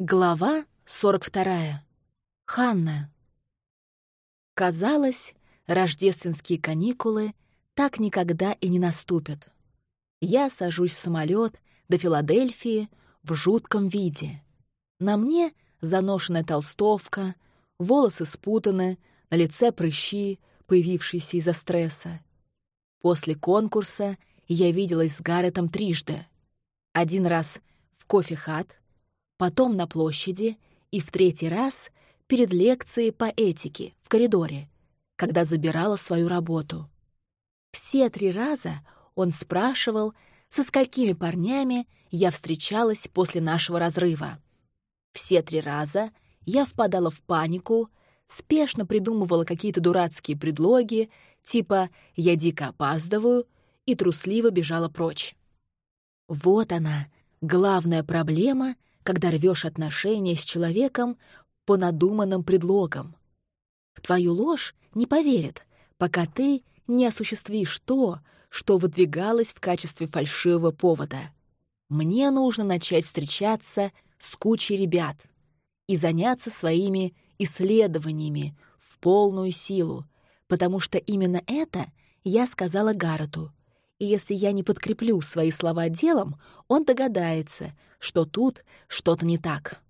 Глава 42. Ханна. Казалось, рождественские каникулы так никогда и не наступят. Я сажусь в самолет до Филадельфии в жутком виде. На мне заношенная толстовка, волосы спутаны, на лице прыщи, появившиеся из-за стресса. После конкурса я виделась с Гарретом трижды. Один раз в кофе-хат — потом на площади и в третий раз перед лекцией по этике в коридоре, когда забирала свою работу. Все три раза он спрашивал, со сколькими парнями я встречалась после нашего разрыва. Все три раза я впадала в панику, спешно придумывала какие-то дурацкие предлоги, типа «я дико опаздываю» и трусливо бежала прочь. Вот она, главная проблема — когда рвешь отношения с человеком по надуманным предлогам. В твою ложь не поверят, пока ты не осуществишь то, что выдвигалось в качестве фальшивого повода. Мне нужно начать встречаться с кучей ребят и заняться своими исследованиями в полную силу, потому что именно это я сказала Гаррету — и если я не подкреплю свои слова делом, он догадается, что тут что-то не так.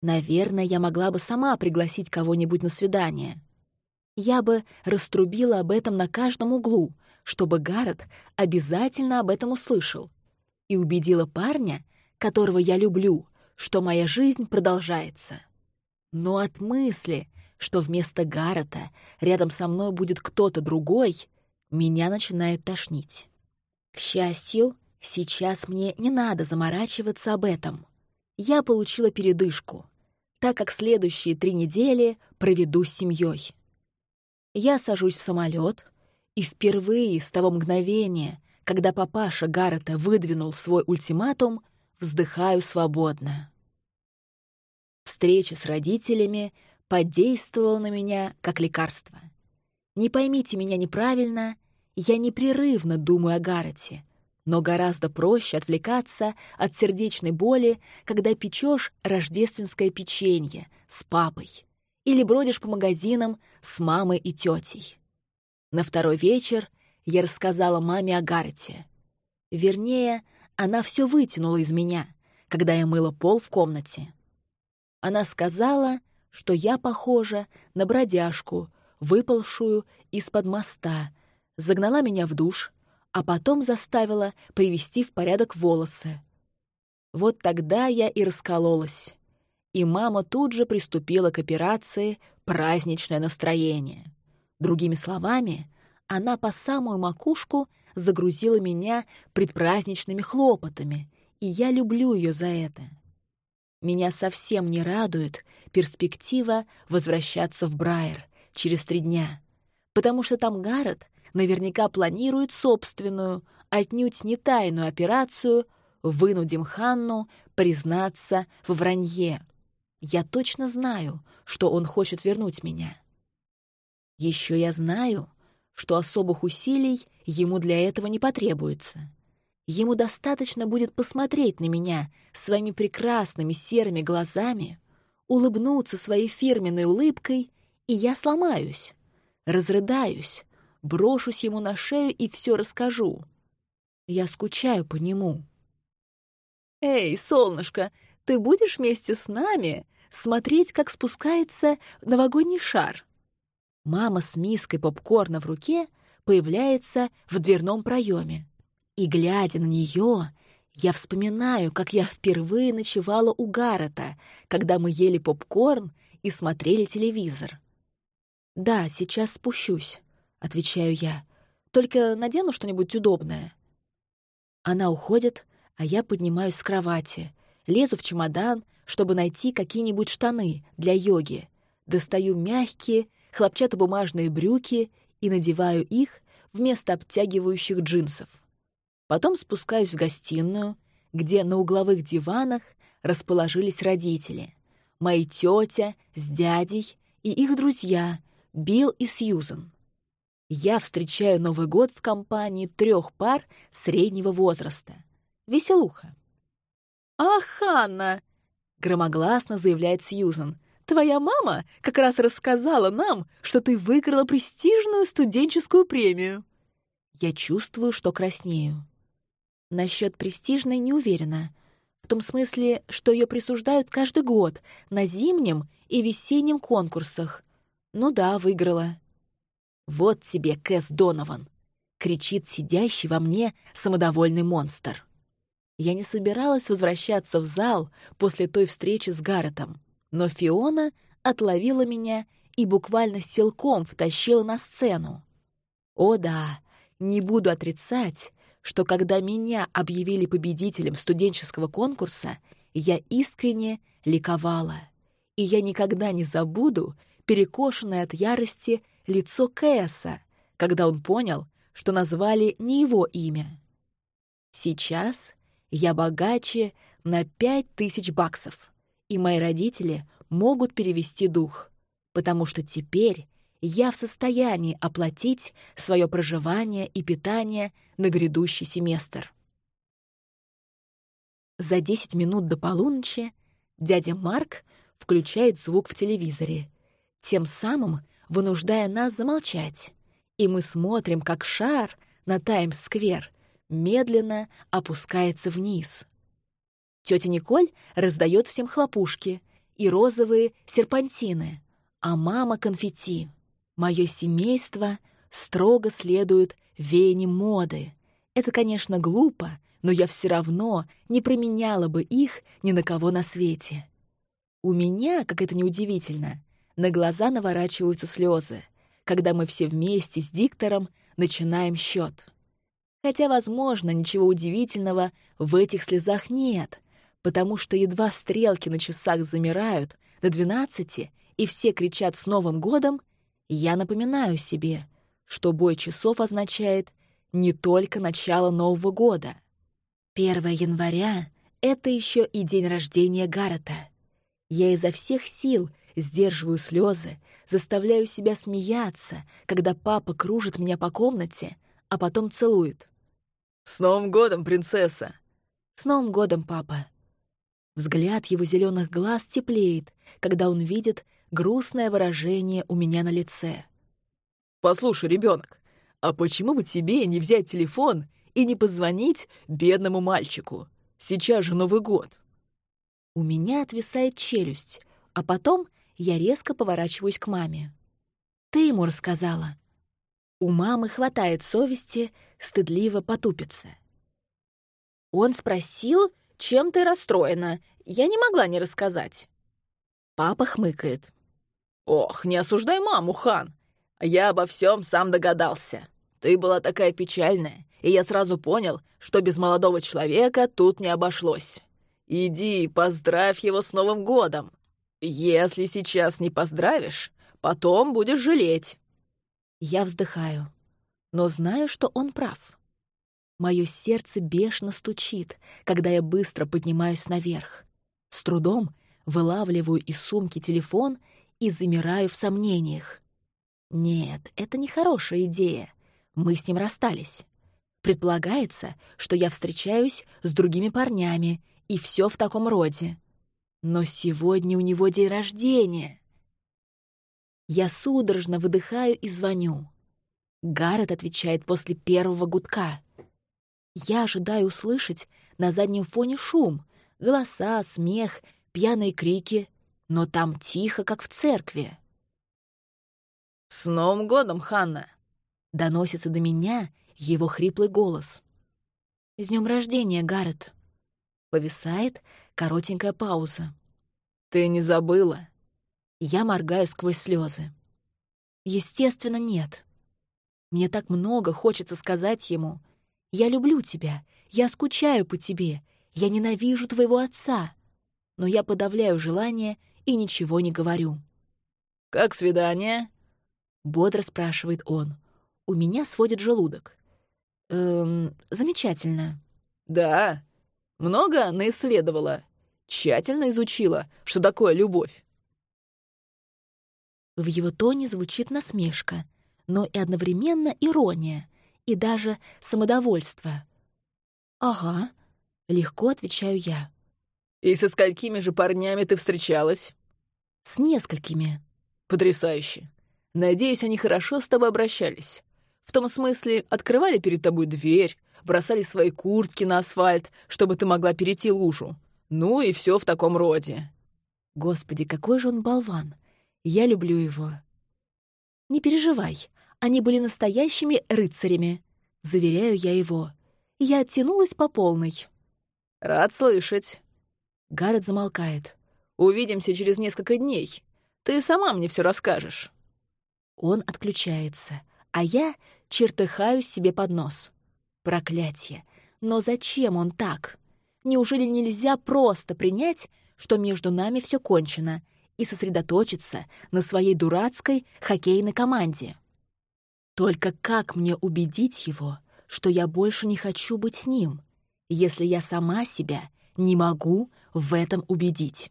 Наверное, я могла бы сама пригласить кого-нибудь на свидание. Я бы раструбила об этом на каждом углу, чтобы Гаррет обязательно об этом услышал, и убедила парня, которого я люблю, что моя жизнь продолжается. Но от мысли, что вместо Гаррета рядом со мной будет кто-то другой, меня начинает тошнить. К счастью, сейчас мне не надо заморачиваться об этом. Я получила передышку, так как следующие три недели проведу с семьей. Я сажусь в самолет, и впервые с того мгновения, когда папаша Гаррета выдвинул свой ультиматум, вздыхаю свободно. Встреча с родителями подействовала на меня как лекарство. Не поймите меня неправильно, я непрерывно думаю о Гаррете, но гораздо проще отвлекаться от сердечной боли, когда печешь рождественское печенье с папой или бродишь по магазинам с мамой и тетей. На второй вечер я рассказала маме о Гаррете. Вернее, она все вытянула из меня, когда я мыла пол в комнате. Она сказала, что я похожа на бродяжку, выпалшую из-под моста, загнала меня в душ, а потом заставила привести в порядок волосы. Вот тогда я и раскололась. И мама тут же приступила к операции «Праздничное настроение». Другими словами, она по самую макушку загрузила меня предпраздничными хлопотами, и я люблю ее за это. Меня совсем не радует перспектива возвращаться в Брайер через три дня, потому что там Гаррет наверняка планирует собственную, отнюдь не тайную операцию «Вынудим Ханну признаться в вранье». Я точно знаю, что он хочет вернуть меня. Еще я знаю, что особых усилий ему для этого не потребуется. Ему достаточно будет посмотреть на меня своими прекрасными серыми глазами, улыбнуться своей фирменной улыбкой, и я сломаюсь, разрыдаюсь, брошусь ему на шею и все расскажу. Я скучаю по нему. «Эй, солнышко, ты будешь вместе с нами смотреть, как спускается новогодний шар?» Мама с миской попкорна в руке появляется в дверном проеме. И, глядя на нее, я вспоминаю, как я впервые ночевала у Гаррета, когда мы ели попкорн и смотрели телевизор. Да, сейчас спущусь отвечаю я. «Только надену что-нибудь удобное». Она уходит, а я поднимаюсь с кровати, лезу в чемодан, чтобы найти какие-нибудь штаны для йоги, достаю мягкие хлопчатобумажные брюки и надеваю их вместо обтягивающих джинсов. Потом спускаюсь в гостиную, где на угловых диванах расположились родители. Мои тетя с дядей и их друзья Билл и Сьюзен я встречаю Новый год в компании трех пар среднего возраста. Веселуха. «Ах, Ханна!» громогласно заявляет Сьюзан. «Твоя мама как раз рассказала нам, что ты выиграла престижную студенческую премию». Я чувствую, что краснею. Насчет престижной не уверена. В том смысле, что ее присуждают каждый год на зимнем и весеннем конкурсах. Ну да, выиграла. «Вот тебе, Кэс Донован!» — кричит сидящий во мне самодовольный монстр. Я не собиралась возвращаться в зал после той встречи с Гарретом, но Фиона отловила меня и буквально силком втащила на сцену. О да, не буду отрицать, что когда меня объявили победителем студенческого конкурса, я искренне ликовала. И я никогда не забуду перекошенное от ярости лицо Кэса, когда он понял, что назвали не его имя. Сейчас я богаче на пять тысяч баксов, и мои родители могут перевести дух, потому что теперь я в состоянии оплатить свое проживание и питание на грядущий семестр. За 10 минут до полуночи дядя Марк включает звук в телевизоре, тем самым вынуждая нас замолчать, и мы смотрим, как шар на Таймс-сквер — медленно опускается вниз. Тетя Николь раздает всем хлопушки и розовые серпантины, а мама — конфетти. Мое семейство строго следует веяниям моды. Это, конечно, глупо, но я все равно не променяла бы их ни на кого на свете. У меня, как это неудивительно, на глаза наворачиваются слезы, когда мы все вместе с диктором начинаем счет. Хотя, возможно, ничего удивительного в этих слезах нет, потому что едва стрелки на часах замирают до двенадцати, и все кричат «С Новым годом!», я напоминаю себе, что бой часов означает не только начало Нового года. 1 января — это еще и день рождения Гаррета. Я изо всех сил сдерживаю слезы, заставляю себя смеяться, когда папа кружит меня по комнате, а потом целует. «С Новым годом, принцесса!» «С Новым годом, папа!» Взгляд его зеленых глаз теплеет, когда он видит грустное выражение у меня на лице. «Послушай, ребенок, а почему бы тебе не взять телефон и не позвонить бедному мальчику? Сейчас же Новый год!» У меня отвисает челюсть, а потом я резко поворачиваюсь к маме. «Ты ему рассказала?» У мамы хватает совести стыдливо потупиться. Он спросил, чем ты расстроена. Я не могла не рассказать. Папа хмыкает. «Ох, не осуждай маму, хан. Я обо всем сам догадался. Ты была такая печальная, и я сразу понял, что без молодого человека тут не обошлось. Иди, поздравь его с Новым годом. Если сейчас не поздравишь, потом будешь жалеть. Я вздыхаю, но знаю, что он прав. Мое сердце бешено стучит, когда я быстро поднимаюсь наверх. С трудом вылавливаю из сумки телефон и замираю в сомнениях. Нет, это не хорошая идея. Мы с ним расстались. Предполагается, что я встречаюсь с другими парнями, и все в таком роде. Но сегодня у него день рождения. Я судорожно выдыхаю и звоню. Гаррет отвечает после первого гудка. Я ожидаю услышать на заднем фоне шум, голоса, смех, пьяные крики, но там тихо, как в церкви. «С Новым годом, Ханна!» — доносится до меня его хриплый голос. «С днем рождения, Гаррет!» Повисает коротенькая пауза. «Ты не забыла?» Я моргаю сквозь слезы. Естественно, нет. Мне так много хочется сказать ему. Я люблю тебя, я скучаю по тебе, я ненавижу твоего отца. Но я подавляю желание и ничего не говорю. «Как свидание?» — бодро спрашивает он. У меня сводит желудок. «Эм, замечательно». «Да? Много наисследовала? Тщательно изучила, что такое любовь?» В его тоне звучит насмешка, но и одновременно ирония, и даже самодовольство. «Ага», — легко отвечаю я. «И со сколькими же парнями ты встречалась?» «С несколькими». «Потрясающе. Надеюсь, они хорошо с тобой обращались. В том смысле, открывали перед тобой дверь, бросали свои куртки на асфальт, чтобы ты могла перейти лужу. Ну и все в таком роде». Господи, какой же он болван. Я люблю его. Не переживай, они были настоящими рыцарями. Заверяю я его. Я оттянулась по полной. «Рад слышать». Гаррет замолкает. «Увидимся через несколько дней. Ты сама мне все расскажешь». Он отключается, а я чертыхаюсь себе под нос. Проклятие. Но зачем он так? Неужели нельзя просто принять, что между нами все кончено, и сосредоточиться на своей дурацкой хоккейной команде? Только как мне убедить его, что я больше не хочу быть с ним, если я сама себя не могу в этом убедить?